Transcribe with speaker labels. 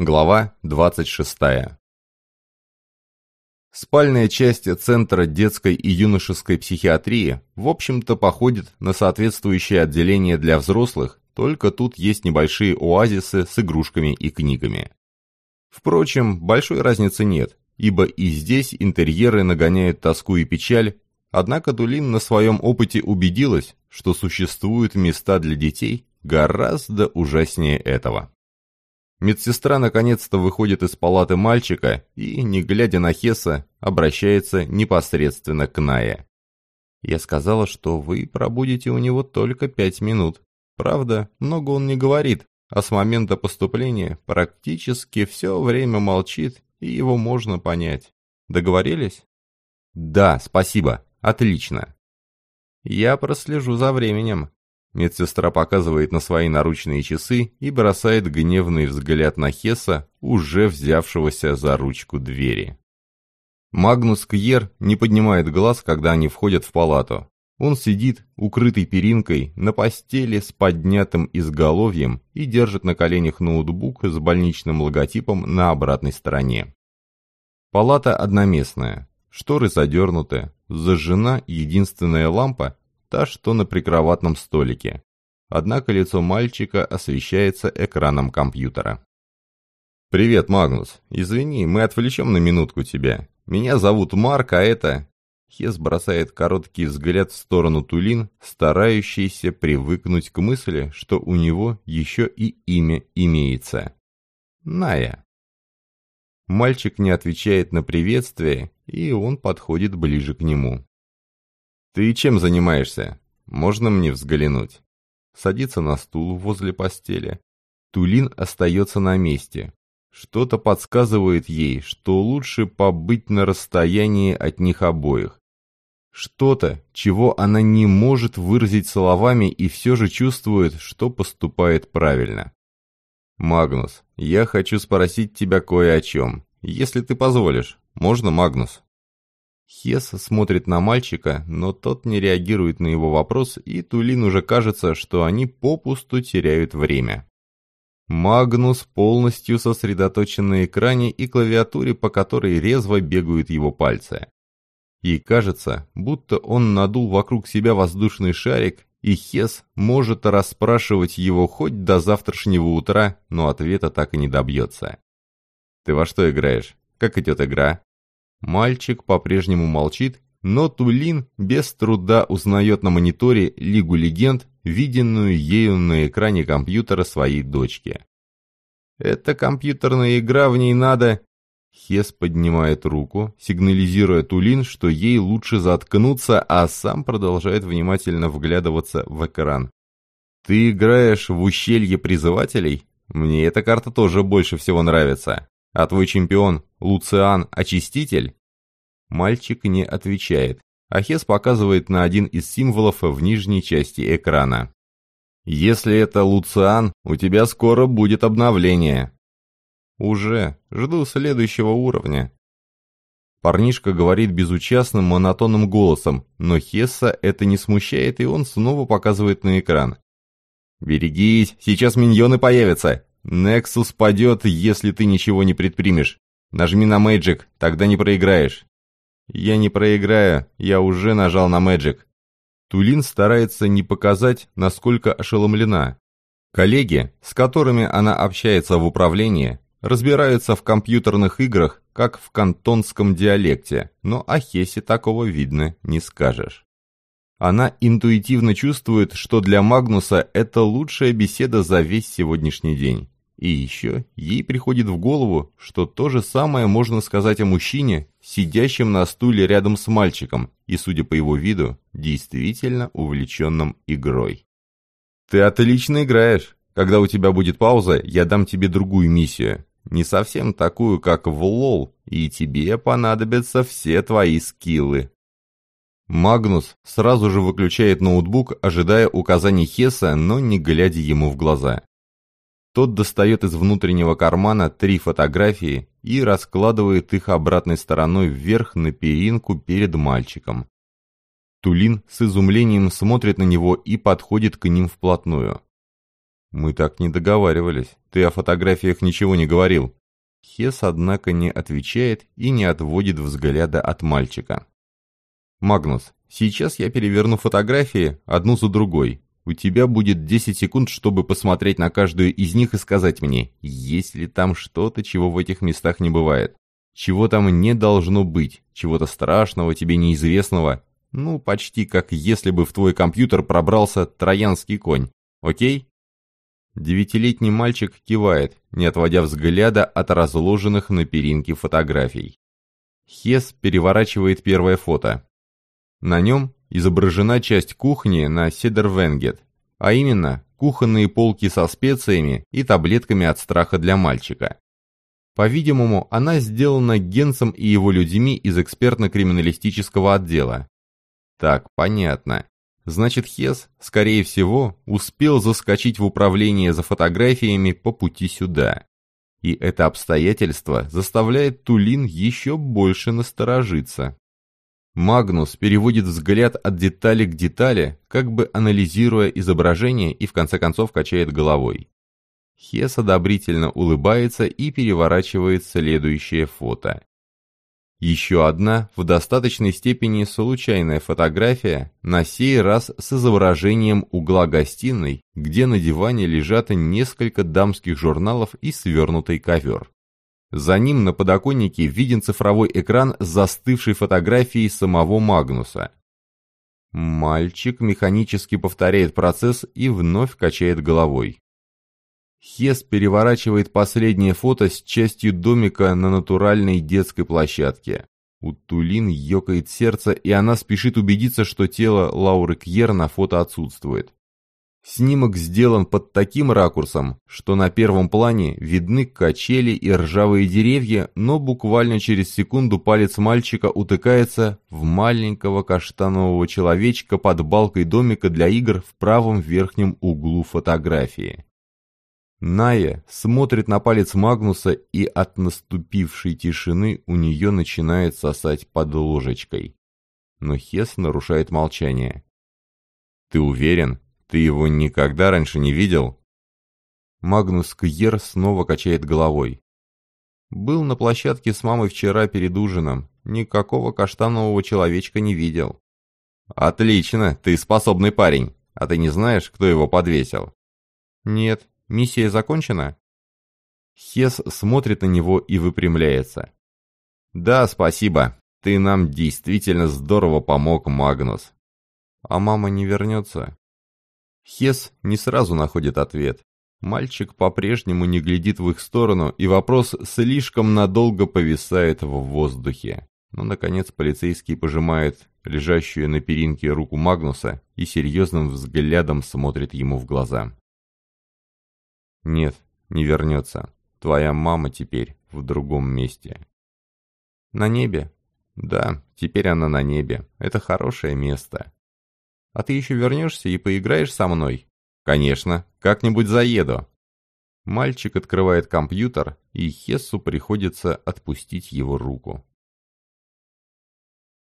Speaker 1: Глава 26. Спальная часть Центра детской и юношеской психиатрии, в общем-то, походит на соответствующее отделение для взрослых, только тут есть небольшие оазисы с игрушками и книгами. Впрочем, большой разницы нет, ибо и здесь интерьеры нагоняют тоску и печаль, однако Дулин на своем опыте убедилась, что существуют места для детей гораздо ужаснее этого. Медсестра наконец-то выходит из палаты мальчика и, не глядя на Хесса, обращается непосредственно к Нае. «Я сказала, что вы пробудете у него только пять минут. Правда, много он не говорит, а с момента поступления практически все время молчит, и его можно понять. Договорились?» «Да, спасибо. Отлично». «Я прослежу за временем. Медсестра показывает на свои наручные часы и бросает гневный взгляд на Хесса, уже взявшегося за ручку двери. Магнус Кьер не поднимает глаз, когда они входят в палату. Он сидит, укрытый перинкой, на постели с поднятым изголовьем и держит на коленях ноутбук с больничным логотипом на обратной стороне. Палата одноместная, шторы задернуты, зажжена единственная лампа та, что на прикроватном столике. Однако лицо мальчика освещается экраном компьютера. «Привет, Магнус. Извини, мы отвлечем на минутку тебя. Меня зовут Марк, а это...» Хес бросает короткий взгляд в сторону Тулин, старающийся привыкнуть к мысли, что у него еще и имя имеется. Ная. Мальчик не отвечает на приветствие, и он подходит ближе к нему. «Ты чем занимаешься? Можно мне взглянуть?» Садится на стул возле постели. Тулин остается на месте. Что-то подсказывает ей, что лучше побыть на расстоянии от них обоих. Что-то, чего она не может выразить словами и все же чувствует, что поступает правильно. «Магнус, я хочу спросить тебя кое о чем. Если ты позволишь. Можно, Магнус?» Хес смотрит на мальчика, но тот не реагирует на его вопрос, и Тулин уже кажется, что они попусту теряют время. Магнус полностью сосредоточен на экране и клавиатуре, по которой резво бегают его пальцы. И кажется, будто он надул вокруг себя воздушный шарик, и Хес может расспрашивать его хоть до завтрашнего утра, но ответа так и не добьется. «Ты во что играешь? Как идет игра?» Мальчик по-прежнему молчит, но Тулин без труда узнает на мониторе Лигу Легенд, виденную ею на экране компьютера своей дочки. «Это компьютерная игра, в ней надо...» Хес поднимает руку, сигнализируя Тулин, что ей лучше заткнуться, а сам продолжает внимательно вглядываться в экран. «Ты играешь в ущелье призывателей? Мне эта карта тоже больше всего нравится. А твой чемпион, Луциан, очиститель? Мальчик не отвечает. Ахес показывает на один из символов в нижней части экрана. «Если это Луциан, у тебя скоро будет обновление». «Уже. Жду следующего уровня». Парнишка говорит безучастным, монотонным голосом, но Хесса это не смущает, и он снова показывает на экран. «Берегись, сейчас миньоны появятся! Нексус падет, если ты ничего не предпримешь. Нажми на Magic, тогда не проиграешь. Я не проиграю, я уже нажал на Magic. Тулин старается не показать, насколько ошеломлена. Коллеги, с которыми она общается в управлении, разбираются в компьютерных играх, как в кантонском диалекте, но о Хесе такого видно не скажешь. Она интуитивно чувствует, что для Магнуса это лучшая беседа за весь сегодняшний день. И еще ей приходит в голову, что то же самое можно сказать о мужчине, сидящем на стуле рядом с мальчиком и, судя по его виду, действительно увлеченным игрой. «Ты отлично играешь. Когда у тебя будет пауза, я дам тебе другую миссию. Не совсем такую, как в лол, и тебе понадобятся все твои скиллы». Магнус сразу же выключает ноутбук, ожидая указаний Хесса, но не глядя ему в глаза. Тот достает из внутреннего кармана три фотографии и раскладывает их обратной стороной вверх на перинку перед мальчиком. Тулин с изумлением смотрит на него и подходит к ним вплотную. Мы так не договаривались. Ты о фотографиях ничего не говорил. Хес, однако, не отвечает и не отводит взгляда от мальчика. «Магнус, сейчас я переверну фотографии одну за другой. У тебя будет 10 секунд, чтобы посмотреть на каждую из них и сказать мне, есть ли там что-то, чего в этих местах не бывает. Чего там не должно быть, чего-то страшного, тебе неизвестного. Ну, почти как если бы в твой компьютер пробрался троянский конь. Окей?» Девятилетний мальчик кивает, не отводя взгляда от разложенных на перинке фотографий. Хес переворачивает первое фото. На нем изображена часть кухни на Седервенгет, а именно кухонные полки со специями и таблетками от страха для мальчика. По-видимому, она сделана Генсом и его людьми из экспертно-криминалистического отдела. Так, понятно. Значит, Хес, скорее всего, успел заскочить в управление за фотографиями по пути сюда. И это обстоятельство заставляет Тулин еще больше насторожиться. Магнус переводит взгляд от детали к детали, как бы анализируя изображение и в конце концов качает головой. Хес одобрительно улыбается и переворачивает следующее фото. Еще одна, в достаточной степени случайная фотография, на сей раз с изображением угла гостиной, где на диване лежат несколько дамских журналов и свернутый ковер. За ним на подоконнике виден цифровой экран с застывшей фотографией самого Магнуса. Мальчик механически повторяет процесс и вновь качает головой. Хес переворачивает последнее фото с частью домика на натуральной детской площадке. У Тулин ёкает сердце, и она спешит убедиться, что тело Лауры Кьер на фото отсутствует. Снимок сделан под таким ракурсом, что на первом плане видны качели и ржавые деревья, но буквально через секунду палец мальчика утыкается в маленького каштанового человечка под балкой домика для игр в правом верхнем углу фотографии. Ная смотрит на палец Магнуса, и от наступившей тишины у нее начинает сосать под ложечкой. Но Хес нарушает молчание. «Ты уверен? Ты его никогда раньше не видел?» Магнус Кьер снова качает головой. «Был на площадке с мамой вчера перед ужином. Никакого каштанового человечка не видел». «Отлично, ты способный парень. А ты не знаешь, кто его подвесил?» «Нет, Миссия закончена?» Хес смотрит на него и выпрямляется. «Да, спасибо. Ты нам действительно здорово помог, Магнус. А мама не вернется?» Хес не сразу находит ответ. Мальчик по-прежнему не глядит в их сторону, и вопрос слишком надолго повисает в воздухе. Но, наконец, полицейский пожимает лежащую на перинке руку Магнуса и серьезным взглядом смотрит ему в глаза. Нет, не вернется. Твоя мама теперь в другом месте. На небе? Да, теперь она на небе. Это хорошее место. А ты еще вернешься и поиграешь со мной? Конечно, как-нибудь заеду. Мальчик открывает компьютер, и Хессу приходится отпустить его руку.